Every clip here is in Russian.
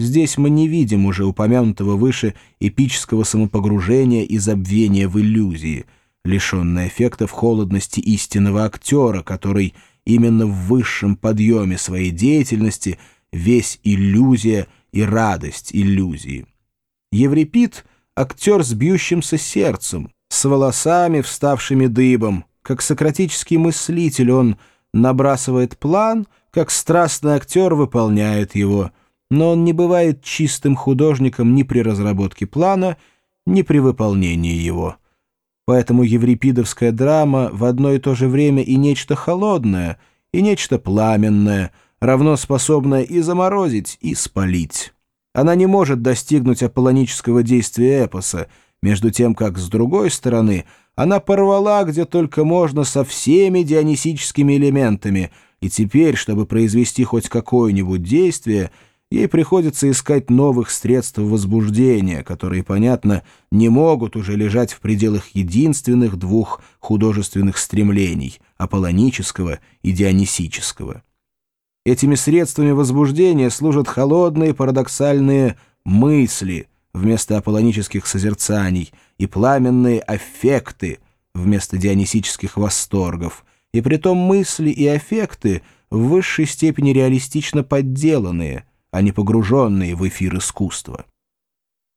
Здесь мы не видим уже упомянутого выше эпического самопогружения и забвения в иллюзии, лишенное эффектов холодности истинного актера, который именно в высшем подъеме своей деятельности весь иллюзия и радость иллюзии. Еврипид — актер с бьющимся сердцем, с волосами, вставшими дыбом. Как сократический мыслитель он набрасывает план, как страстный актер выполняет его — но он не бывает чистым художником ни при разработке плана, ни при выполнении его. Поэтому еврипидовская драма в одно и то же время и нечто холодное, и нечто пламенное, равно способное и заморозить, и спалить. Она не может достигнуть аполлонического действия эпоса, между тем как, с другой стороны, она порвала где только можно со всеми дионисическими элементами, и теперь, чтобы произвести хоть какое-нибудь действие — ей приходится искать новых средств возбуждения, которые, понятно, не могут уже лежать в пределах единственных двух художественных стремлений — аполлонического и дионисического. Этими средствами возбуждения служат холодные парадоксальные мысли вместо аполлонических созерцаний и пламенные аффекты вместо дионисических восторгов, и притом мысли и аффекты в высшей степени реалистично подделанные — а не погруженные в эфир искусства.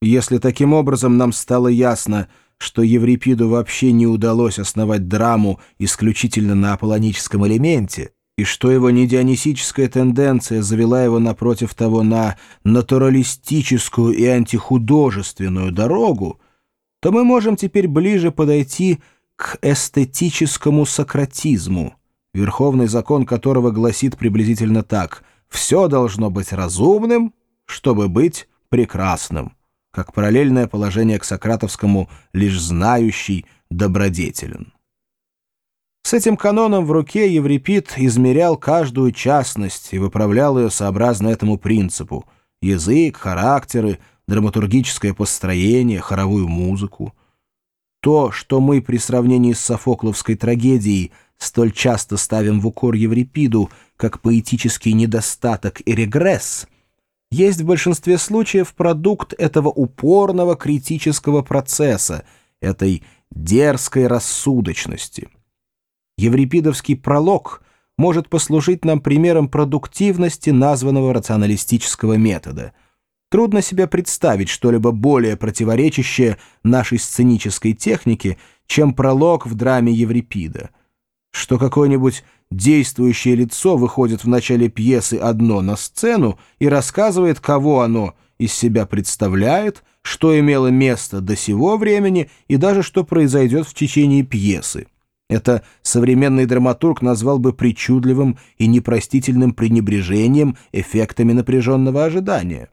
Если таким образом нам стало ясно, что Еврипиду вообще не удалось основать драму исключительно на аполлоническом элементе, и что его недионисическая тенденция завела его напротив того на натуралистическую и антихудожественную дорогу, то мы можем теперь ближе подойти к эстетическому сократизму, верховный закон которого гласит приблизительно так — все должно быть разумным, чтобы быть прекрасным, как параллельное положение к сократовскому «лишь знающий добродетелен». С этим каноном в руке Еврипид измерял каждую частность и выправлял ее сообразно этому принципу — язык, характеры, драматургическое построение, хоровую музыку. То, что мы при сравнении с Софокловской трагедией столь часто ставим в укор Еврипиду — как поэтический недостаток и регресс, есть в большинстве случаев продукт этого упорного критического процесса, этой дерзкой рассудочности. Еврипидовский пролог может послужить нам примером продуктивности названного рационалистического метода. Трудно себе представить что-либо более противоречащее нашей сценической технике, чем пролог в драме Еврипида. Что какой-нибудь действующее лицо выходит в начале пьесы одно на сцену и рассказывает, кого оно из себя представляет, что имело место до сего времени и даже что произойдет в течение пьесы. Это современный драматург назвал бы причудливым и непростительным пренебрежением эффектами напряженного ожидания.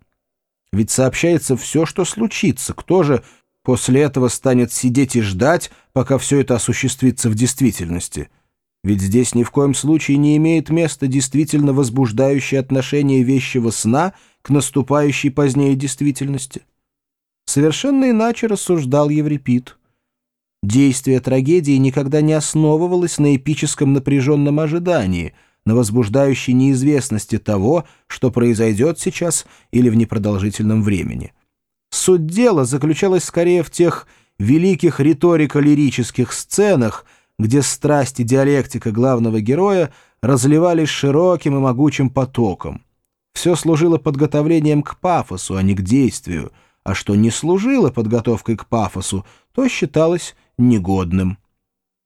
Ведь сообщается все, что случится, кто же после этого станет сидеть и ждать, пока все это осуществится в действительности – ведь здесь ни в коем случае не имеет места действительно возбуждающее отношение вещего сна к наступающей позднее действительности. Совершенно иначе рассуждал Еврипид. Действие трагедии никогда не основывалось на эпическом напряженном ожидании, на возбуждающей неизвестности того, что произойдет сейчас или в непродолжительном времени. Суть дела заключалась скорее в тех великих риторико-лирических сценах, где страсть и диалектика главного героя разливались широким и могучим потоком. Все служило подготовлением к пафосу, а не к действию, а что не служило подготовкой к пафосу, то считалось негодным.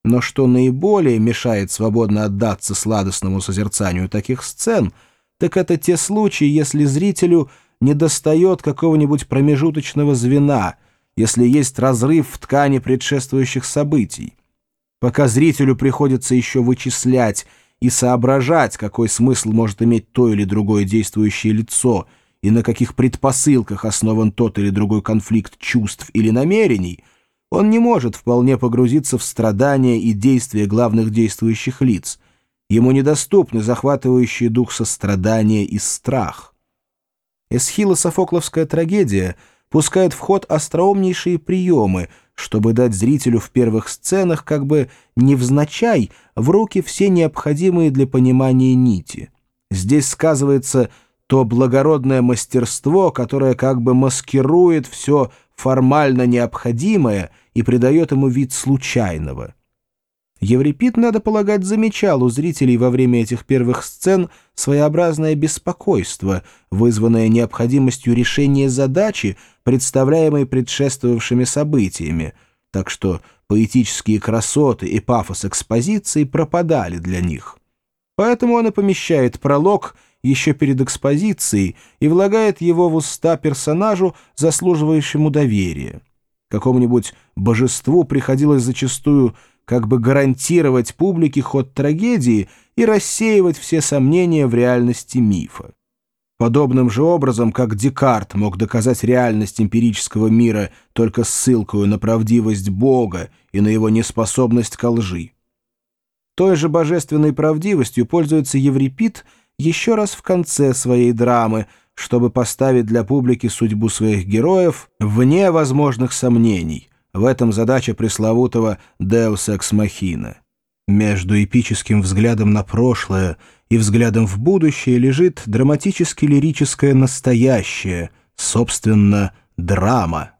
Но что наиболее мешает свободно отдаться сладостному созерцанию таких сцен, так это те случаи, если зрителю недостает какого-нибудь промежуточного звена, если есть разрыв в ткани предшествующих событий пока зрителю приходится еще вычислять и соображать, какой смысл может иметь то или другое действующее лицо и на каких предпосылках основан тот или другой конфликт чувств или намерений, он не может вполне погрузиться в страдания и действия главных действующих лиц. Ему недоступны захватывающие дух сострадания и страх. Эсхило-софокловская трагедия пускает в ход остроумнейшие приемы — чтобы дать зрителю в первых сценах как бы невзначай в руки все необходимые для понимания нити. Здесь сказывается то благородное мастерство, которое как бы маскирует все формально необходимое и придает ему вид случайного. Еврипид, надо полагать, замечал у зрителей во время этих первых сцен своеобразное беспокойство, вызванное необходимостью решения задачи, представляемой предшествовавшими событиями, так что поэтические красоты и пафос экспозиции пропадали для них. Поэтому он и помещает пролог еще перед экспозицией и влагает его в уста персонажу, заслуживающему доверия. Какому-нибудь божеству приходилось зачастую как бы гарантировать публике ход трагедии и рассеивать все сомнения в реальности мифа. Подобным же образом, как Декарт мог доказать реальность эмпирического мира только ссылкою на правдивость Бога и на его неспособность ко лжи. Той же божественной правдивостью пользуется Еврипид еще раз в конце своей драмы, чтобы поставить для публики судьбу своих героев вне возможных сомнений. В этом задача пресловутого «Deus ex machina». Между эпическим взглядом на прошлое и взглядом в будущее лежит драматически-лирическое настоящее, собственно, драма.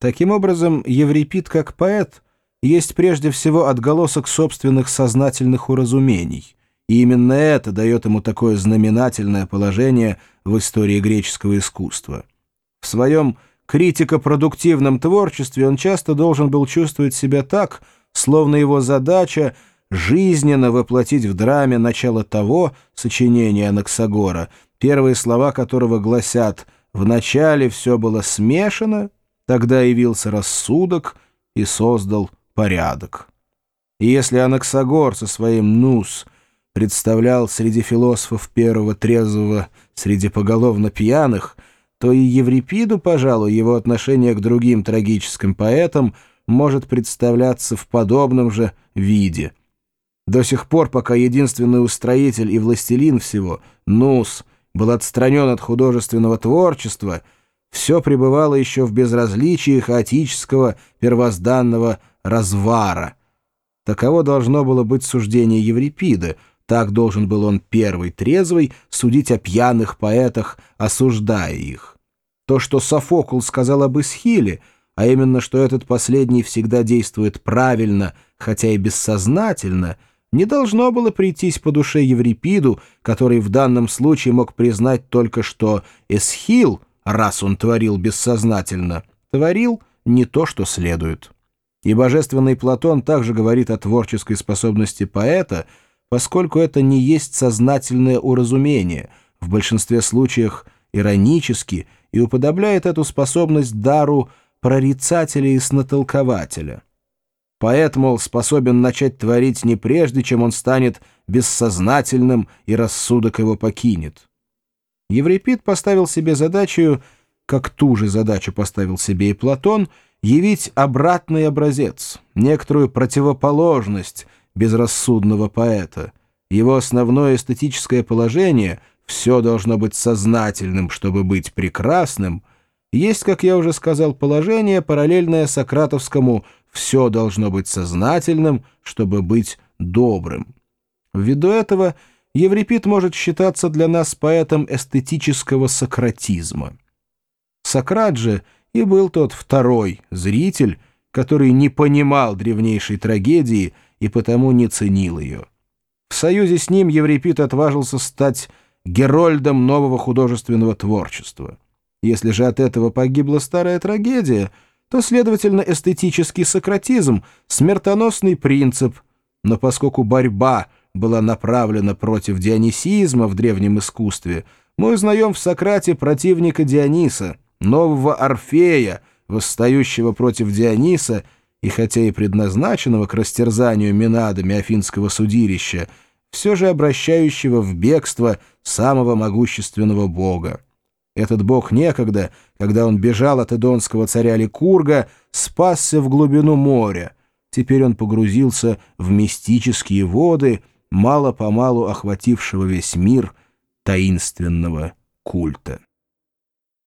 Таким образом, Еврипид как поэт есть прежде всего отголосок собственных сознательных уразумений, и именно это дает ему такое знаменательное положение в истории греческого искусства. В своем критико-продуктивном творчестве он часто должен был чувствовать себя так, словно его задача жизненно воплотить в драме начало того сочинения Анаксагора, первые слова которого гласят «Вначале все было смешано, тогда явился рассудок и создал порядок». И если Анаксагор со своим «нус» представлял среди философов первого трезвого среди поголовно пьяных, то и Еврипиду, пожалуй, его отношение к другим трагическим поэтам – может представляться в подобном же виде. До сих пор, пока единственный устроитель и властелин всего, Нус, был отстранен от художественного творчества, все пребывало еще в безразличии хаотического первозданного развара. Таково должно было быть суждение Еврипида, так должен был он первый трезвый судить о пьяных поэтах, осуждая их. То, что Софокл сказал об Исхиле — а именно, что этот последний всегда действует правильно, хотя и бессознательно, не должно было прийтись по душе Еврипиду, который в данном случае мог признать только, что Эсхил, раз он творил бессознательно, творил не то, что следует. И божественный Платон также говорит о творческой способности поэта, поскольку это не есть сознательное уразумение, в большинстве случаев иронически, и уподобляет эту способность дару прорицателя и снотолкователя. Поэт, мол, способен начать творить не прежде, чем он станет бессознательным и рассудок его покинет. Еврипид поставил себе задачу, как ту же задачу поставил себе и Платон, явить обратный образец, некоторую противоположность безрассудного поэта. Его основное эстетическое положение — все должно быть сознательным, чтобы быть прекрасным — есть, как я уже сказал, положение, параллельное сократовскому «все должно быть сознательным, чтобы быть добрым». Ввиду этого Еврипид может считаться для нас поэтом эстетического сократизма. Сократ же и был тот второй зритель, который не понимал древнейшей трагедии и потому не ценил ее. В союзе с ним Еврипид отважился стать герольдом нового художественного творчества. Если же от этого погибла старая трагедия, то, следовательно, эстетический сократизм — смертоносный принцип, но поскольку борьба была направлена против дионисизма в древнем искусстве, мы узнаем в Сократе противника Диониса, нового Орфея, восстающего против Диониса и хотя и предназначенного к растерзанию минадами афинского судилища, все же обращающего в бегство самого могущественного бога. Этот бог некогда, когда он бежал от эдонского царя Ликурга, спасся в глубину моря. Теперь он погрузился в мистические воды, мало-помалу охватившего весь мир таинственного культа.